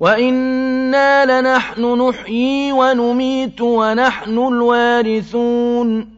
وَإِنَّا لَنَحْنُ نُحْيِي وَنُمِيتُ وَنَحْنُ الْوَارِثُونَ